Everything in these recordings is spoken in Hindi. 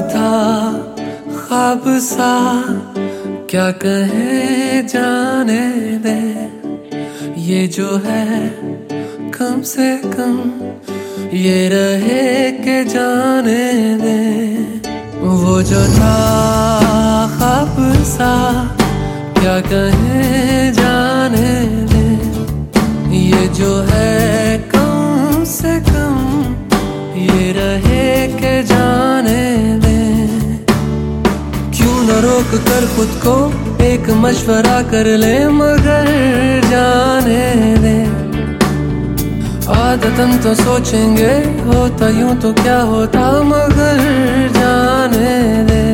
था, ख्वाब सा। क्या कहे जाने दे? ये जो है, कम से कम ये रहे के जाने दे। वो जो था, ख्वाब सा। क्या कहे जाने दे? ये जो है, कम से कम ये रहे के जाने रोक कर खुद को एक मशवरा कर ले, मगर जाने दे। आदतन तो सोचेंगे, होता यूँ तो क्या होता, मगर जाने दे।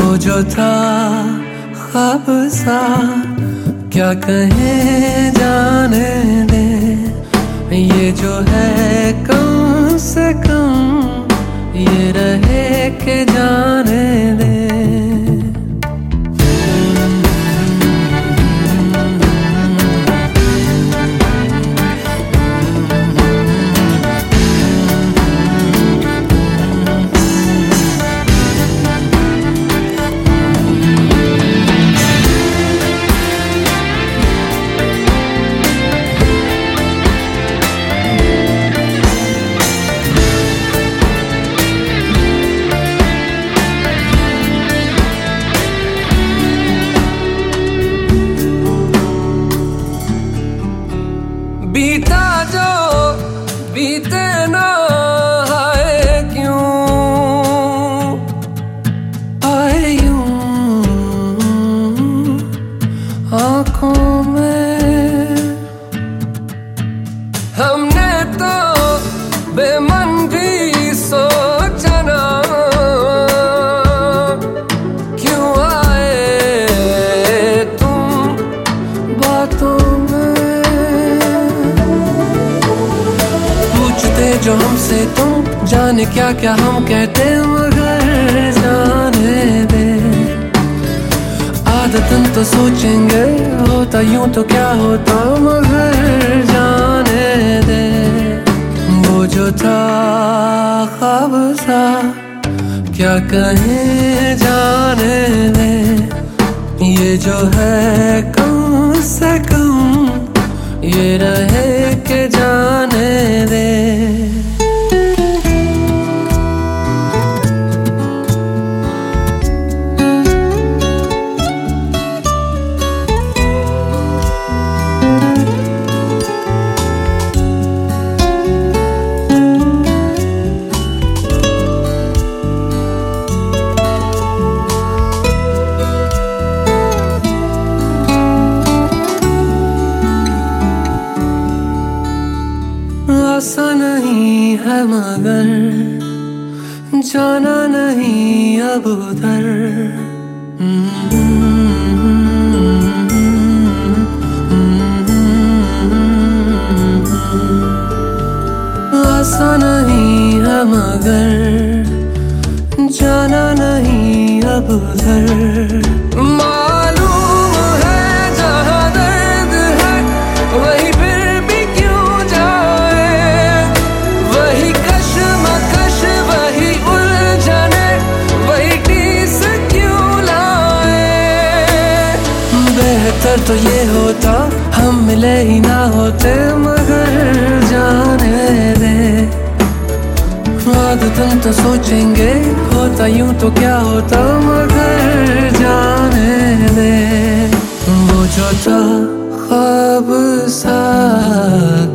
वो जो था, ख्वाब सा, क्या कहे जाने दे। ये जो है कम से कम, ये रहे के जाने जो बीते ना जो हमसे तुम जाने क्या क्या हम कहते मगर जाने दे। आदतन तो सोचेंगे, होता यूँ तो क्या होता, मगर जाने दे। वो जो था ख्वाब सा, क्या कहें जाने दे। ये जो है कम से कम, ये रहे है मगर जाना नहीं अब उधर। आसा नहीं है मगर जाना नहीं अब उधर। तो ये होता, हम मिले ही ना होते, मगर जाने दे। आदतन तो सोचेंगे, होता यूँ तो क्या होता, मगर जाने दे। वो जो था, ख्वाब सा,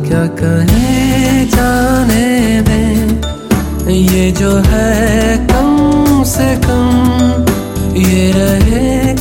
क्या कहे, जाने दे। ये जो है, कम से कम, ये रहे